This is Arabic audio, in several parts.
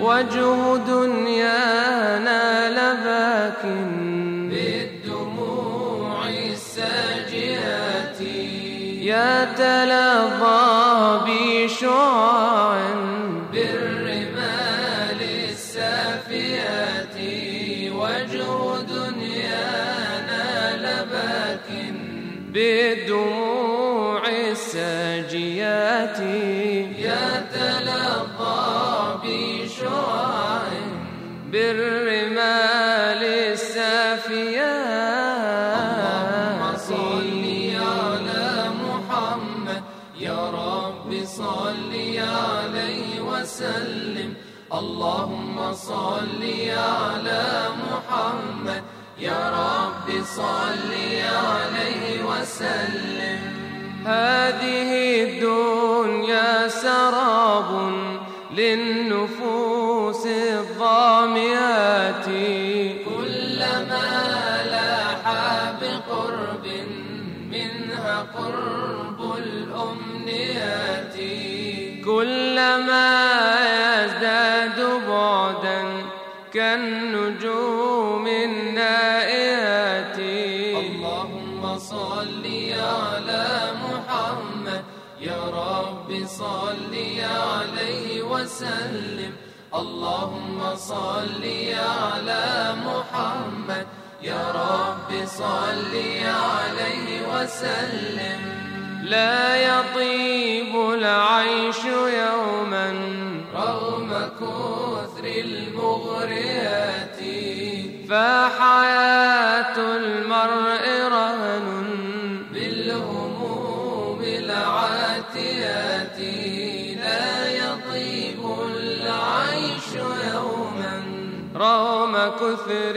وجه دنيانا لباك بالدموع الساجئات يا تلظى بشعاع صل عليه وسلم. اللهم صل على محمد. يا رب صل عليه وسلم. هذه الدنيا سراب للنفوس كلما يزداد بعدا كالنجوم النائيات اللهم صل على محمد. يا رب صل عليه وسلم. اللهم صل على محمد. يا رب صل عليه وسلم. لا يطيب العيش يوما. رغم كثر المغريات. فحياة المرء رهن. بالهموم العاتيات. لا يطيب العيش يوما. رغم كثر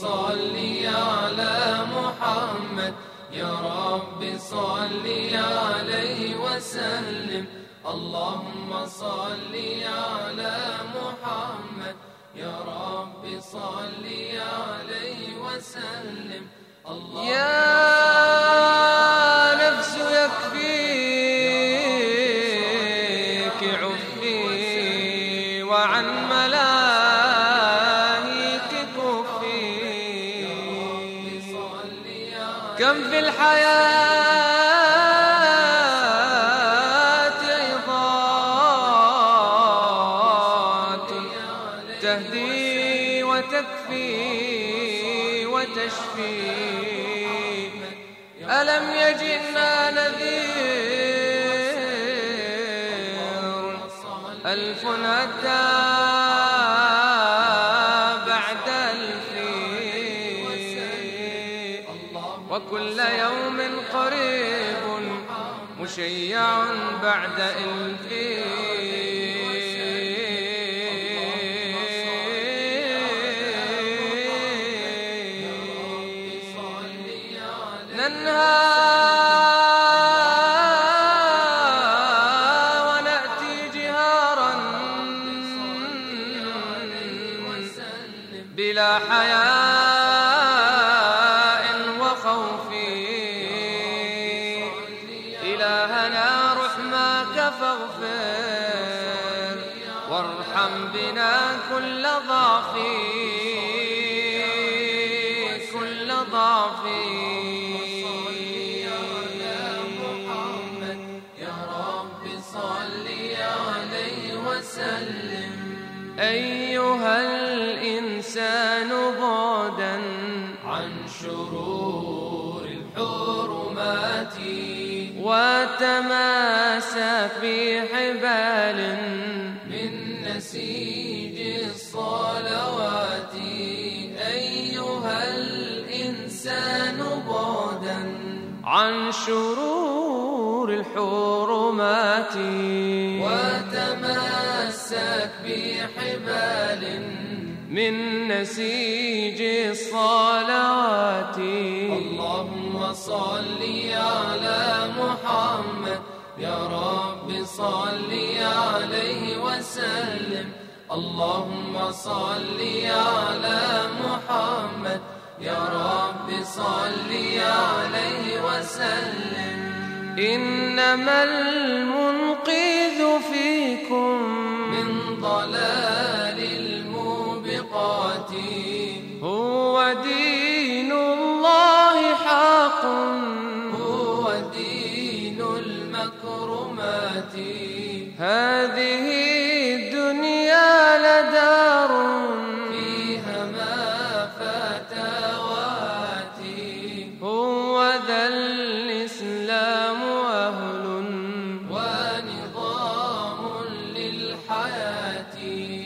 صل على محمد. يا رب صل عليه وسلم. اللهم صل على محمد. يا رب صل عليه وسلم. اللهم في الحياة عظات. تهدي وتكفي وتشفي. ألم يجئنا نذير؟ ألف أتى وكل يوم قريب مشيع بعد ألف ننهى بنا كل ضعفي. كل ضعفي. أيها الإنسان بعدا عن شرور الحرمات وتماسك بحبال من شرور الحرمات. وتمسك بحبال من نسيج الصلوات. اللهم صل على محمد. يا رب صل عليه وسلم. اللهم صل على محمد. يا رب صل عليه وسلم. إنما المنقذ فيكم. من ضلال الموبقات.